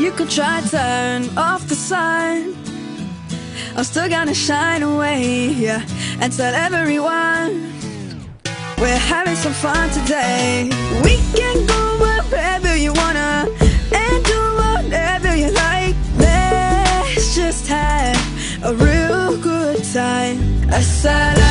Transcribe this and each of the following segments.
You could try turn off the sun. I'm still gonna shine away, yeah, and tell everyone we're having some fun today. We can go wherever you wanna and do whatever you like. Let's just have a real good time. Assalamu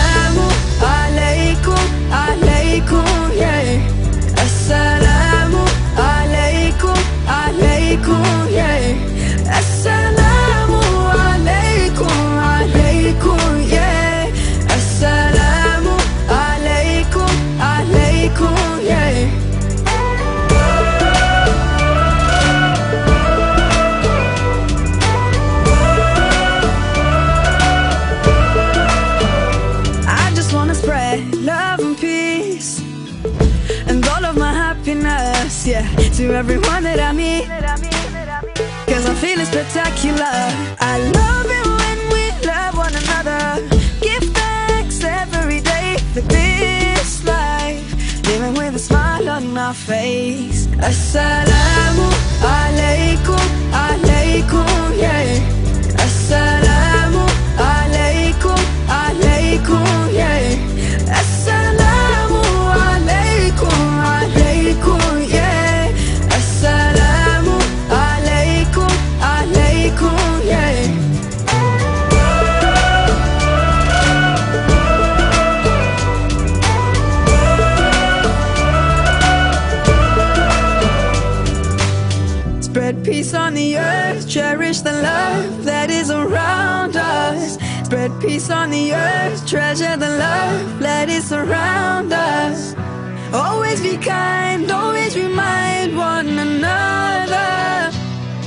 yeah, to everyone that I meet. Cause I'm feeling spectacular. I love it when we love one another. Give thanks every day for this life. Living with a smile on our face. Assalamu Spread peace on the earth, cherish the love that is around us. Spread peace on the earth, treasure the love that is around us. Always be kind, always remind one another.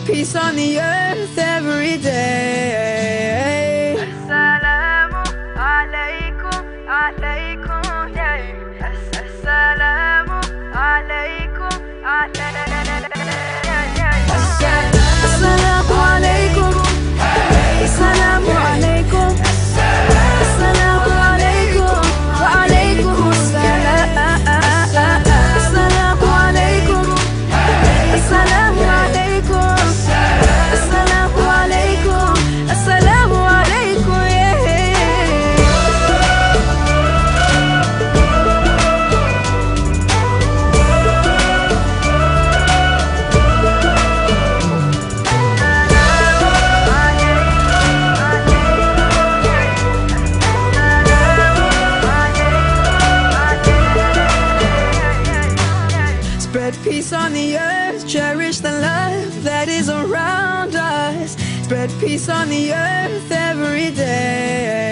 Peace on the earth every day. Peace on the earth, cherish the love that is around us. Spread peace on the earth every day.